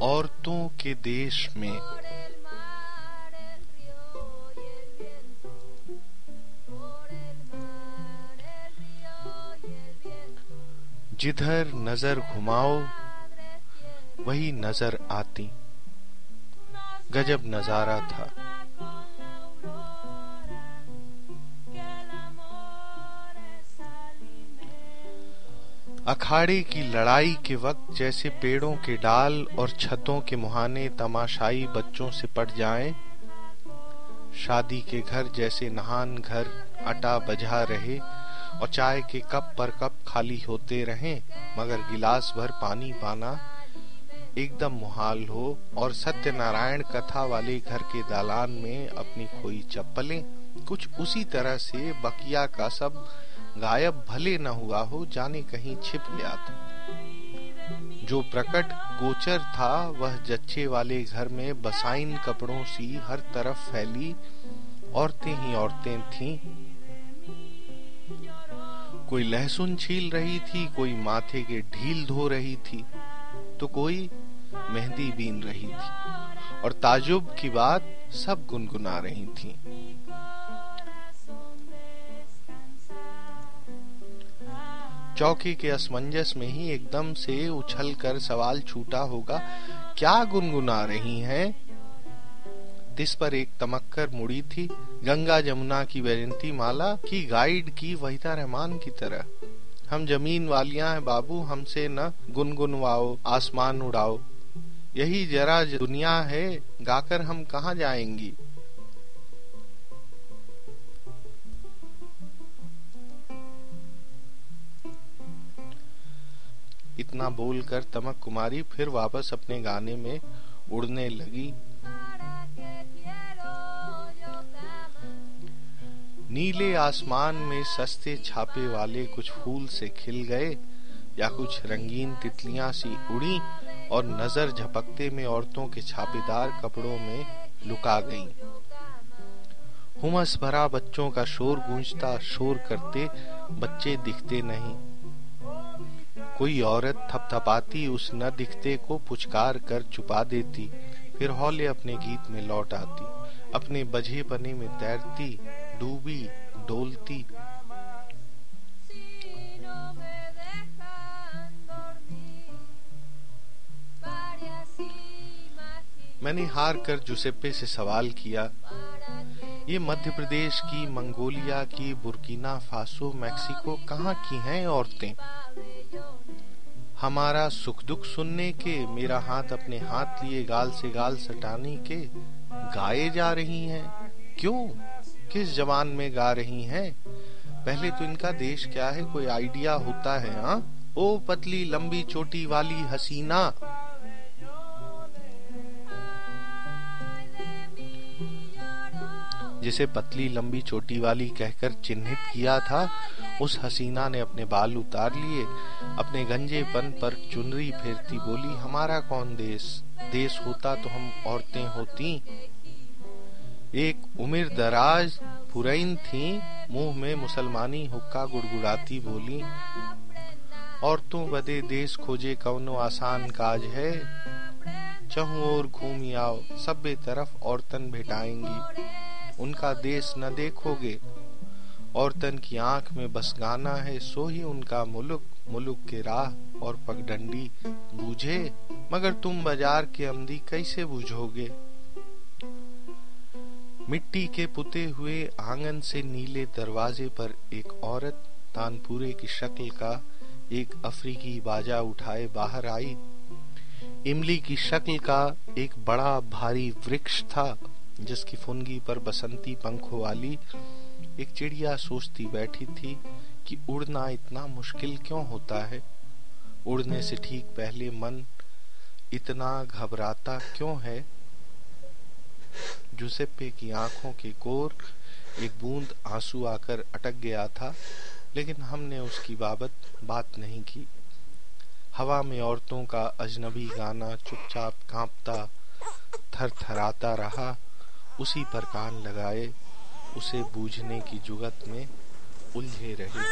औरतों के देश में। जिधर नज़र घुमाओ वही नज़र आती। गजब नज़ारा था। अखाड़े की लड़ाई के वक्त जैसे पेड़ों के डाल और छतों के मुहाने तमाशाई बच्चों से पट जाएँ, शादी के घर जैसे नहान घर अटा बजा रहे और चाय के कप पर कप खाली होते रहें मगर गिलास भर पानी पाना एकदम मुहाल हो और सत्यनारायण कथा वाले घर के दालान में अपनी खोई चप्पलें। कुछ उसी तरह से बकिया का सब गायब भले न हुआ हो, जाने कहीं छिप गया था। जो प्रकट गोचर था, वह जच्चे वाले घर में बसाइन कपड़ों सी हर तरफ़ फैली, औरतें ही औरतें थीं। कोई लहसुन छील रही थी, कोई माथे के ढील धो रही थी तो कोई मेहंदी बीन रही थी। और ताजुब की बात सब गुनगुना रही थी। चौकी के असमंजस में ही एकदम से उछल कर सवाल छूटा होगा, क्या गुनगुना रही हैं? तिस पर एक तमक्कर मुड़ी थी, गंगा जमुना की वैजंती माला की गाइड की वहीदा रहमान की तरह। हम ज़मीन वालियाँ हैं बाबू, हमसे न गुनगुनवाओ, आसमान उड़ाओ। यही जरा दुनिया है, गाकर हम कहा जाएँगी? इतना बोलकर तमक कुमारी फिर वापस अपने गाने में उड़ने लगी नीले आसमान में सस्ते छापे वाले कुछ फूल से खिल गए, या कुछ रंगीन तितलियाँ सी उड़ी और नज़र झपकते में औरतों के छापेदार कपड़ों में लुका गईं। हुमस भरा बच्चों का शोर गूंजता शोर करते बच्चे दिखते नहीं कोई औरत थपथपाती उस न दिखते को पुचकार कर छुपा देती, फिर हौले अपने गीत में लौट आती, अपने बझे पने में तैरती, डूबी, डोलती। मैंने हार कर जुसेप्पे से सवाल किया, ये मध्य प्रदेश की मंगोलिया की बुर्किना फासो मैक्सिको कहाँ की हैं औरतें? हमारा सुख दुख सुनने के, मेरा हाथ अपने हाथ लिए गाल से गाल सटाने के गाए जा रही हैं। क्यों? किस जवान में गा रही हैं? पहले तो इनका देश क्या है? कोई आइडिया होता है हाँ? ओ पतली, लंबी, चोटी वाली हसीना। जिसे पतली, लंबी, चोटी वाली कहकर चिन्हित किया था, उस हसीना ने अपने बाल उतार लिए, अपने गंजेपन पर चुनरी फेरती बोली, हमारा कौन देश? देश होता तो हम औरतें होती। एक उम्र दराज पुरैन थी, मुँह में मुसलमानी हुक्का गुड़गुड़ाती बोली, औरतों बदे देश खोजे कौनो आसान काज है? चहु और घूम आओ सब्बे तरफ़ औरतन भेटाएँगी। उनका देश न देखोगे। औरतन की आँख में बस गाना है, सो ही उनका मुलुक मुलुक के राह और पगडंडी बूझे। मगर तुम बाज़ार के अमदी कैसे बूझोगे? मिट्टी के पुते हुए आँगन से नीले दरवाजे पर एक औरत तानपुरे की शक्ल का एक अफ्रीकी बाजा उठाए बाहर आई। इमली की शक्ल का एक बड़ा भारी वृक्ष था। जिसकी फुनगी पर बसंती पंखों वाली एक चिड़िया सोचती बैठी थी कि उड़ना इतना मुश्किल क्यों होता है? उड़ने से ठीक पहले मन इतना घबराता क्यों है? जुसेप्पे की आँखों के कोर, एक बूंद आँसू आकर अटक गया था, लेकिन हमने उसकी बाबत बात नहीं की। हवा में औरतों का अजनबी गाना चुपचाप कांपता थर थराता रहा। उसी पर कान लगाए उसे बूझने की जुगत में उलझे रहे।